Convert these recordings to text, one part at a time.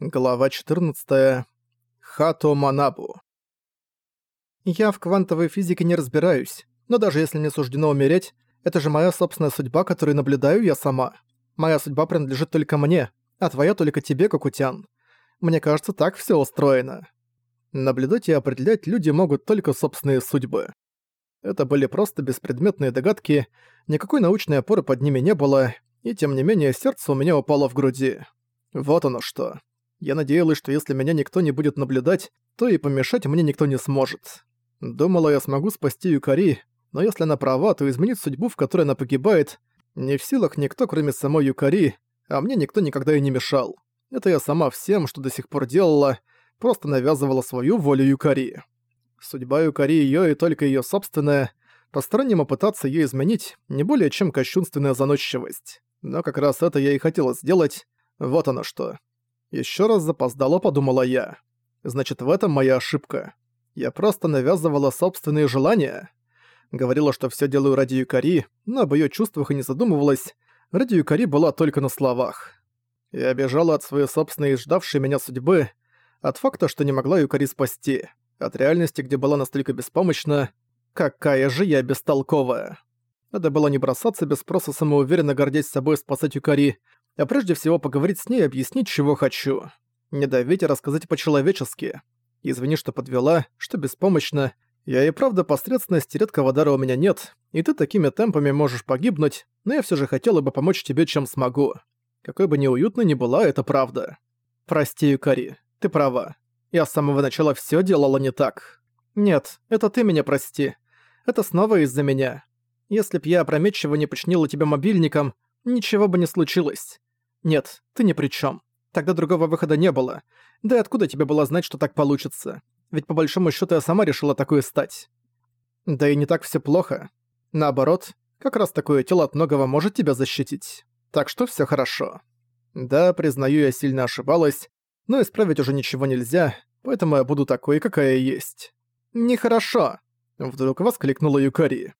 Глава 14. Хато Манабу. Я в квантовой физике не разбираюсь, но даже если мне суждено умереть, это же моя собственная судьба, которую наблюдаю я сама. Моя судьба принадлежит только мне, а твоя только тебе, Кокутян. Мне кажется, так все устроено. Наблюдать и определять люди могут только собственные судьбы. Это были просто беспредметные догадки, никакой научной опоры под ними не было, и тем не менее сердце у меня упало в груди. Вот оно что. Я надеялась, что если меня никто не будет наблюдать, то и помешать мне никто не сможет. Думала, я смогу спасти Юкари, но если она права, то изменить судьбу, в которой она погибает, не в силах никто, кроме самой Юкари, а мне никто никогда и не мешал. Это я сама всем, что до сих пор делала, просто навязывала свою волю Юкари. Судьба Юкари её и только её собственная, постороннему пытаться её изменить не более чем кощунственная заносчивость. Но как раз это я и хотела сделать, вот оно что. Еще раз запоздало подумала я. Значит, в этом моя ошибка. Я просто навязывала собственные желания. Говорила, что все делаю ради Юкари, но об ее чувствах и не задумывалась. Ради Юкари была только на словах. Я бежала от своей собственной ждавшей меня судьбы, от факта, что не могла Юкари спасти, от реальности, где была настолько беспомощна. Какая же я бестолковая. Надо было не бросаться без спроса самоуверенно гордясь собой спасать Юкари, а прежде всего поговорить с ней и объяснить, чего хочу. Не давить, а рассказать по-человечески. Извини, что подвела, что беспомощна. Я и правда посредственности редкого дара у меня нет, и ты такими темпами можешь погибнуть, но я все же хотела бы помочь тебе, чем смогу. Какой бы неуютной ни была, это правда. Прости, Юкари, ты права. Я с самого начала все делала не так. Нет, это ты меня прости. Это снова из-за меня. Если б я опрометчиво не починила тебя мобильником, ничего бы не случилось. «Нет, ты ни при чем. Тогда другого выхода не было. Да и откуда тебе было знать, что так получится? Ведь по большому счету я сама решила такое стать. Да и не так все плохо. Наоборот, как раз такое тело от многого может тебя защитить. Так что все хорошо. Да, признаю, я сильно ошибалась, но исправить уже ничего нельзя, поэтому я буду такой, какая есть. Нехорошо. Вдруг воскликнула Юкари.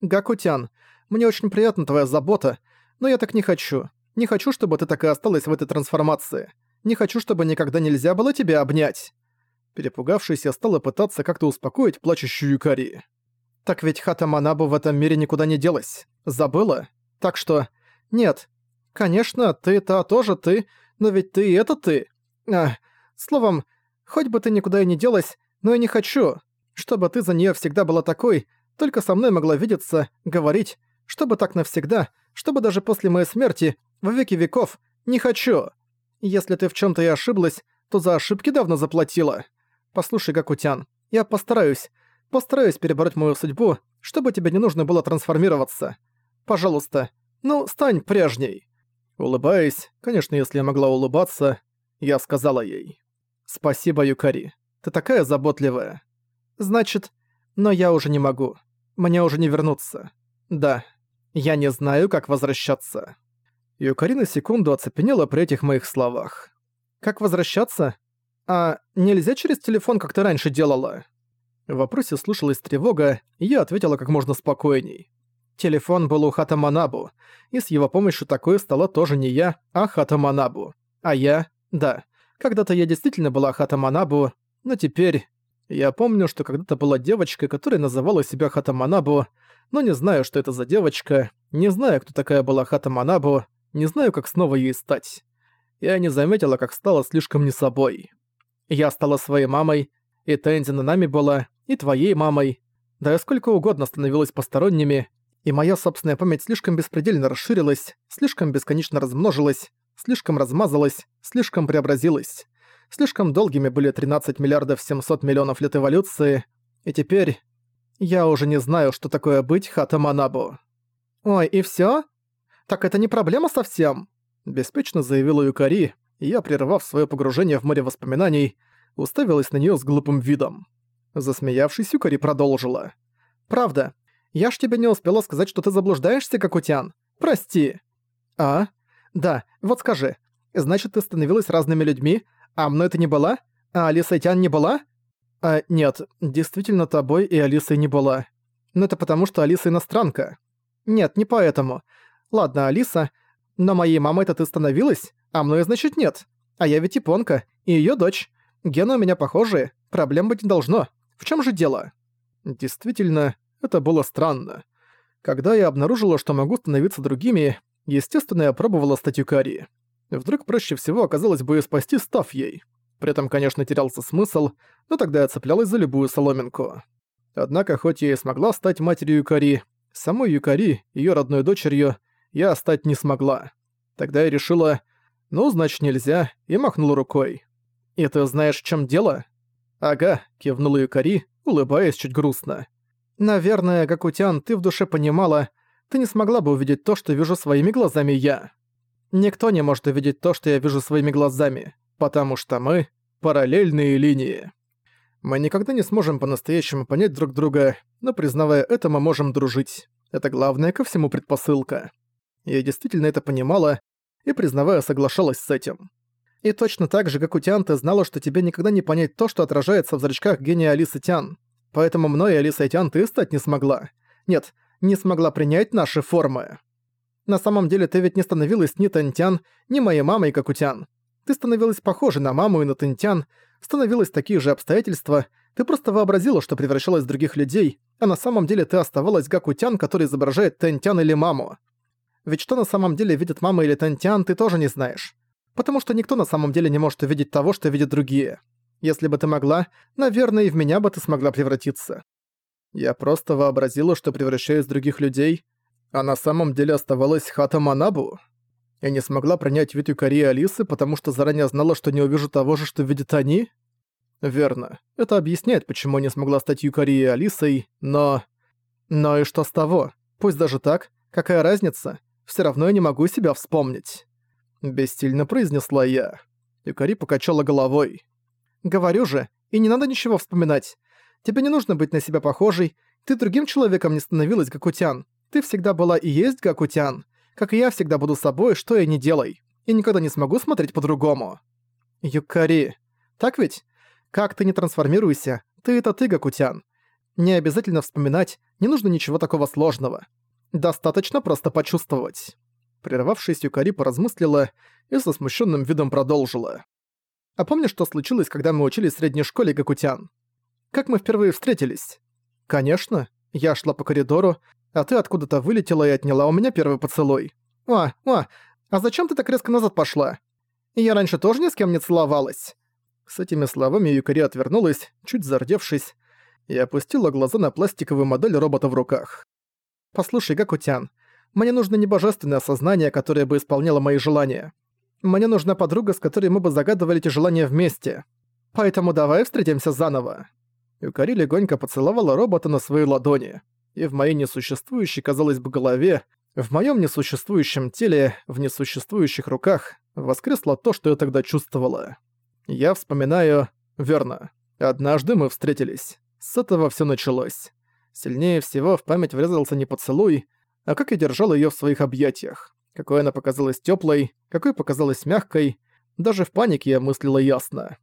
Гакутян, мне очень приятна твоя забота, но я так не хочу. Не хочу, чтобы ты так и осталась в этой трансформации. Не хочу, чтобы никогда нельзя было тебя обнять». Перепугавшись, я стала пытаться как-то успокоить плачущую Юкари. «Так ведь Хата Манабу в этом мире никуда не делась. Забыла? Так что... Нет. Конечно, ты-то тоже ты, но ведь ты и это ты. А, словом, хоть бы ты никуда и не делась, но я не хочу, чтобы ты за нее всегда была такой, только со мной могла видеться, говорить, чтобы так навсегда, чтобы даже после моей смерти во веки веков. Не хочу. Если ты в чем то и ошиблась, то за ошибки давно заплатила. Послушай, Гакутян, я постараюсь, постараюсь перебороть мою судьбу, чтобы тебе не нужно было трансформироваться. Пожалуйста, ну, стань прежней». Улыбаясь, конечно, если я могла улыбаться, я сказала ей. «Спасибо, Юкари. Ты такая заботливая. Значит, но я уже не могу. Мне уже не вернуться. Да, я не знаю, как возвращаться». Юкари на секунду оцепенела при этих моих словах. «Как возвращаться? А нельзя через телефон, как ты раньше делала?» В вопросе слышалась тревога, и я ответила как можно спокойней. Телефон был у Хата Манабу, и с его помощью такое стало тоже не я, а Хата Манабу. А я... Да, когда-то я действительно была Хата Манабу, но теперь... Я помню, что когда-то была девочка, которая называла себя Хата Манабу, но не знаю, что это за девочка, не знаю, кто такая была Хата Манабу, не знаю, как снова ей стать. Я не заметила, как стала слишком не собой. Я стала своей мамой, и Тензи на нами была, и твоей мамой. Да я сколько угодно становилась посторонними, и моя собственная память слишком беспредельно расширилась, слишком бесконечно размножилась, слишком размазалась, слишком преобразилась. Слишком долгими были 13 миллиардов 700 миллионов лет эволюции, и теперь я уже не знаю, что такое быть Хата Манабу. «Ой, и всё?» «Так это не проблема совсем?» Беспечно заявила Юкари, и я, прервав свое погружение в море воспоминаний, уставилась на нее с глупым видом. Засмеявшись, Юкари продолжила. «Правда. Я ж тебе не успела сказать, что ты заблуждаешься, Какутян. Прости». «А? Да, вот скажи. Значит, ты становилась разными людьми, а мной ты не была? А Алиса и Тян не была?» «А, нет, действительно тобой и Алисой не была. Но это потому, что Алиса иностранка». «Нет, не поэтому. Ладно, Алиса, но моей мамой-то ты становилась, а мной, значит, нет. А я ведь японка, и её дочь. Гены у меня похожие, проблем быть не должно. В чём же дело?» Действительно, это было странно. Когда я обнаружила, что могу становиться другими, естественно, я пробовала стать Юкари. Вдруг проще всего оказалось бы спасти, став ей. При этом, конечно, терялся смысл, но тогда я цеплялась за любую соломинку. Однако, хоть я и смогла стать матерью Юкари, самой Юкари, её родной дочерью, я стать не смогла. Тогда я решила, ну, значит, нельзя, и махнула рукой. «И ты знаешь, в чём дело?» «Ага», — кивнула Юкари, улыбаясь чуть грустно. «Наверное, Гакутян, ты в душе понимала, ты не смогла бы увидеть то, что вижу своими глазами я. Никто не может увидеть то, что я вижу своими глазами, потому что мы — параллельные линии. Мы никогда не сможем по-настоящему понять друг друга, но, признавая это, мы можем дружить. Это главная ко всему предпосылка. Я действительно это понимала и, признавая, соглашалась с этим. И точно так же, как у Тян, ты знала, что тебе никогда не понять то, что отражается в зрачках гения Алисы Тян. Поэтому мной, Алисой Тян, ты стать не смогла. Нет, не смогла принять наши формы. На самом деле ты ведь не становилась ни Тантян, ни моей мамой, как у Тян. Ты становилась похожей на маму и на Тантян, становилось такие же обстоятельства, ты просто вообразила, что превращалась в других людей, а на самом деле ты оставалась Гакутян, который изображает Тантян или маму. Ведь что на самом деле видит мама или Тантян, ты тоже не знаешь. Потому что никто на самом деле не может увидеть того, что видят другие. Если бы ты могла, наверное, и в меня бы ты смогла превратиться. Я просто вообразила, что превращаюсь в других людей, а на самом деле оставалась Хата Манабу. Я не смогла принять вид Юкари и Алисы, потому что заранее знала, что не увижу того же, что видят они? Верно. Это объясняет, почему не смогла стать Юкари и Алисой, но... Но и что с того? Пусть даже так, какая разница? Все равно я не могу себя вспомнить. Бестильно произнесла я. Юкари покачала головой. «Говорю же, и не надо ничего вспоминать. Тебе не нужно быть на себя похожей. Ты другим человеком не становилась, Гакутян. Ты всегда была и есть Гакутян. Как и я всегда буду собой, что я не делай. И никогда не смогу смотреть по-другому». «Юкари. Так ведь? Как ты не трансформируйся, ты это ты, Гакутян. Не обязательно вспоминать, не нужно ничего такого сложного. Достаточно просто почувствовать». Прервавшись, Юкари поразмыслила и со смущенным видом продолжила. «А помнишь, что случилось, когда мы учились в средней школе Гакутян? Как мы впервые встретились?» «Конечно. Я шла по коридору, а ты откуда-то вылетела и отняла у меня первый поцелуй. О, о, а зачем ты так резко назад пошла? Я раньше тоже ни с кем не целовалась». С этими словами Юкари отвернулась, чуть зардевшись, и опустила глаза на пластиковую модель робота в руках. «Послушай, Гакутян, мне нужно не божественное сознание, которое бы исполняло мои желания. Мне нужна подруга, с которой мы бы загадывали эти желания вместе. Поэтому давай встретимся заново». Юкари легонько поцеловала робота на своей ладони. И в моей несуществующей, казалось бы, голове, в моем несуществующем теле, в несуществующих руках, воскресло то, что я тогда чувствовала. Я вспоминаю... Верно. Однажды мы встретились. С этого все началось. Сильнее всего в память врезался не поцелуй, а как я держал ее в своих объятиях. Какой она показалась теплой, какой показалась мягкой. Даже в панике я мыслила ясно.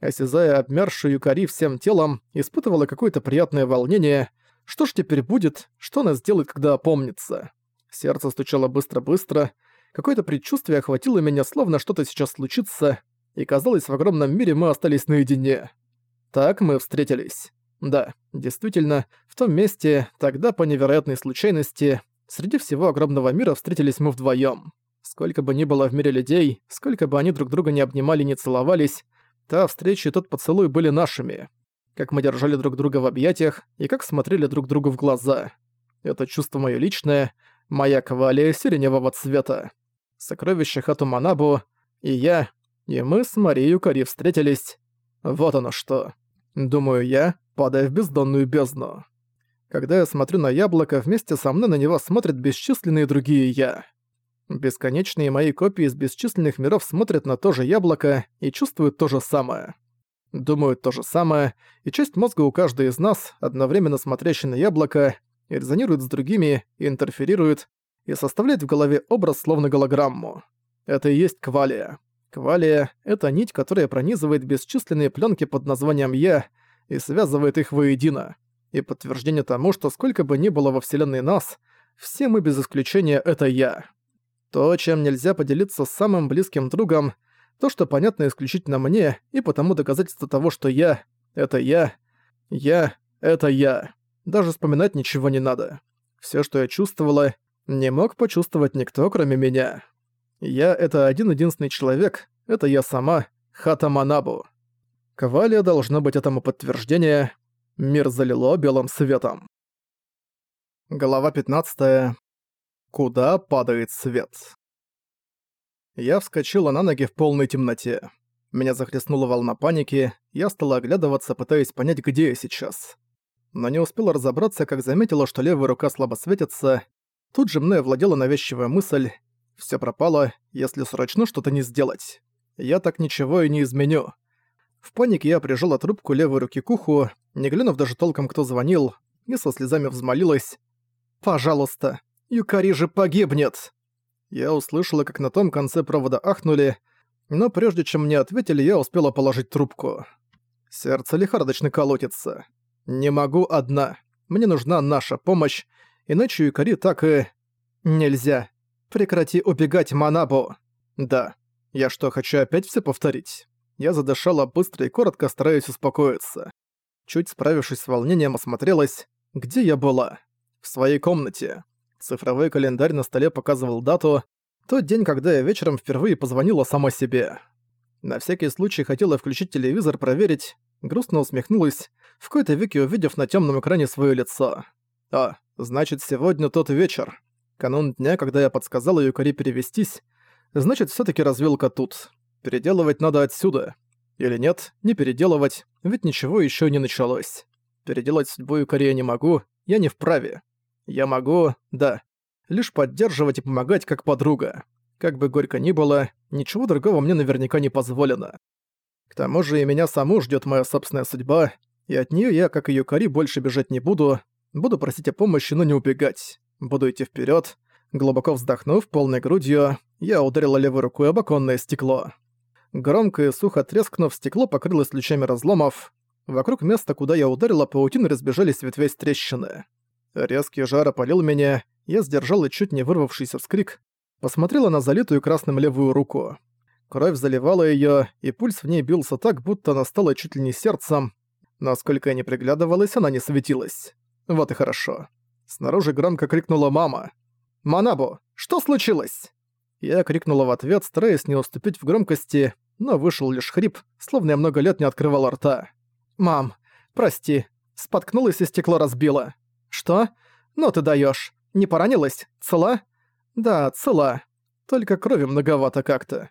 Осязая обмершую Юкари всем телом, испытывала какое-то приятное волнение. Что ж теперь будет, что она сделает, когда опомнится? Сердце стучало быстро-быстро. Какое-то предчувствие охватило меня, словно что-то сейчас случится, и казалось, в огромном мире мы остались наедине. Так мы встретились. Да, действительно, в том месте, тогда по невероятной случайности, Среди всего огромного мира встретились мы вдвоем. Сколько бы ни было в мире людей, сколько бы они друг друга не обнимали не целовались, та встреча и тот поцелуй были нашими. Как мы держали друг друга в объятиях и как смотрели друг другу в глаза. Это чувство моё личное, моя кавалия сиреневого цвета. Сокровище Хату Манабу, и я, и мы с Марией Юкари встретились. Вот оно что. Думаю я, падая в бездонную бездну. Когда я смотрю на яблоко, вместе со мной на него смотрят бесчисленные другие «я». Бесконечные мои копии из бесчисленных миров смотрят на то же яблоко и чувствуют то же самое. Думают то же самое, и часть мозга у каждой из нас, одновременно смотрящей на яблоко, и резонирует с другими, и интерферирует, и составляет в голове образ словно голограмму. Это и есть квалия. Квалия — это нить, которая пронизывает бесчисленные пленки под названием «Я» и связывает их воедино и подтверждение тому, что сколько бы ни было во Вселенной нас, все мы без исключения — это я. То, чем нельзя поделиться с самым близким другом, То, что понятно исключительно мне, и потому доказательство того, что я — это я, я — это я. Даже вспоминать ничего не надо. Все, что я чувствовала, не мог почувствовать никто, кроме меня. Я — это один-единственный человек, это я сама, Хата Манабу. Кавалия должно быть этому подтверждение. Мир залило белым светом. Глава 15. Куда падает свет? Я вскочила на ноги в полной темноте. Меня захлестнула волна паники, я стала оглядываться, пытаясь понять, где я сейчас. Но не успела разобраться, как заметила, что левая рука слабо светится. Тут же мной овладела навязчивая мысль. Всё пропало, если срочно что-то не сделать. Я так ничего и не изменю. В панике я прижала трубку левой руки к уху, не глянув даже толком, кто звонил, и со слезами взмолилась. «Пожалуйста, Юкари же погибнет!» Я услышала, как на том конце провода ахнули, но прежде чем мне ответили, я успела положить трубку. Сердце лихорадочно колотится. Не могу одна. Мне нужна наша помощь, иначе Юкари так и... Нельзя. Прекрати убегать, Манабу. Да. Я что, хочу опять все повторить? Я задышала быстро и коротко, стараясь успокоиться. Чуть справившись с волнением, осмотрелась, где я была. В своей комнате. Цифровой календарь на столе показывал дату, тот день, когда я вечером впервые позвонила сама себе. На всякий случай хотела включить телевизор, проверить, грустно усмехнулась, в какой-то веке увидев на темном экране свое лицо. А, значит, сегодня тот вечер. Канун дня, когда я подсказала Юкари перевестись, значит, все таки развилка тут. Переделывать надо отсюда. Или нет, не переделывать, ведь ничего еще не началось. Переделать судьбу Юкари я не могу, я не вправе. Я могу, да, лишь поддерживать и помогать как подруга. Как бы горько ни было, ничего другого мне наверняка не позволено. К тому же и меня саму ждет моя собственная судьба, и от нее я, как и Юкари, больше бежать не буду, буду просить о помощи, но не убегать. Буду идти вперед. Глубоко вздохнув полной грудью, я ударила левой рукой об оконное стекло. Громко и сухо трескнув, стекло покрылось лучами разломов. Вокруг места, куда я ударила, паутины разбежались ветвясь трещины. Резкий жар опалил меня, я сдержала чуть не вырвавшийся вскрик, посмотрела на залитую красным левую руку. Кровь заливала её, и пульс в ней бился так, будто она стала чуть ли не сердцем. Насколько я не приглядывалась, она не светилась. Вот и хорошо. Снаружи громко крикнула мама. «Манабу, что случилось?» Я крикнула в ответ, стараясь не уступить в громкости, но вышел лишь хрип, словно я много лет не открывал рта. «Мам, прости, споткнулась и стекло разбила. «Что? Ну ты даёшь. Не поранилась? Цела?» «Да, цела. Только крови многовато как-то.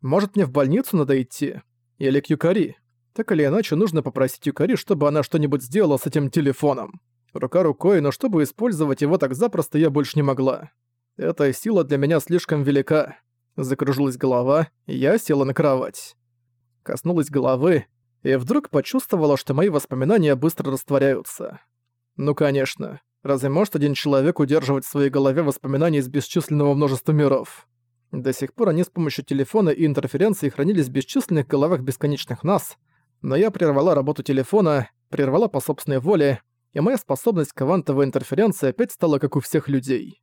Может, мне в больницу надо идти? Или к Юкари? Так или иначе, нужно попросить Юкари, чтобы она что-нибудь сделала с этим телефоном. Рука рукой, но чтобы использовать его так запросто, я больше не могла. Эта сила для меня слишком велика. Закружилась голова, и я села на кровать. Коснулась головы, и вдруг почувствовала, что мои воспоминания быстро растворяются. Ну конечно. Разве может один человек удерживать в своей голове воспоминания из бесчисленного множества миров? До сих пор они с помощью телефона и интерференции хранились в бесчисленных головах бесконечных нас, но я прервала работу телефона, прервала по собственной воле, и моя способность к квантовой интерференции опять стала как у всех людей.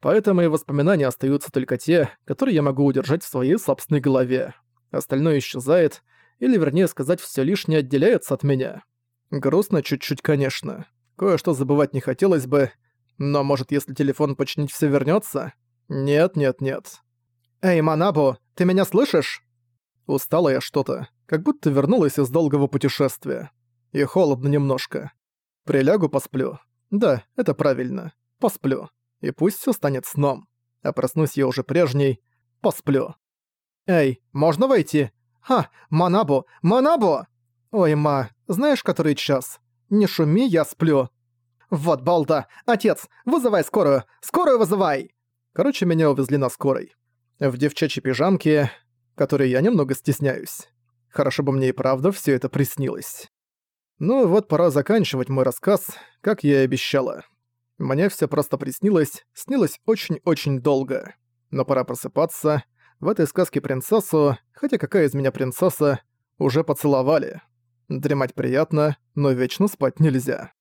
Поэтому и воспоминания остаются только те, которые я могу удержать в своей собственной голове. Остальное исчезает, или вернее сказать, все лишнее отделяется от меня. Грустно чуть-чуть, конечно. Кое-что забывать не хотелось бы, но может, если телефон починить, все вернется? Нет, нет, нет. Эй, Манабу, ты меня слышишь? Устала я что-то, как будто вернулась из долгого путешествия. И холодно немножко. Прилягу, посплю. Да, это правильно. Посплю. И пусть все станет сном. А проснусь я уже прежней. Посплю. Эй, можно войти? Ха, Манабу, Манабу! Ой, ма, знаешь, который час? Не шуми, я сплю. Вот балда! Отец, вызывай скорую! Скорую вызывай! Короче, меня увезли на скорой. В девчачьей пижамке, которой я немного стесняюсь. Хорошо бы мне и правда все это приснилось. Ну вот пора заканчивать мой рассказ, как я и обещала. Мне все просто приснилось, снилось очень-очень долго. Но пора просыпаться. В этой сказке принцессу, хотя какая из меня принцесса, уже поцеловали. Дремать приятно, но вечно спать нельзя.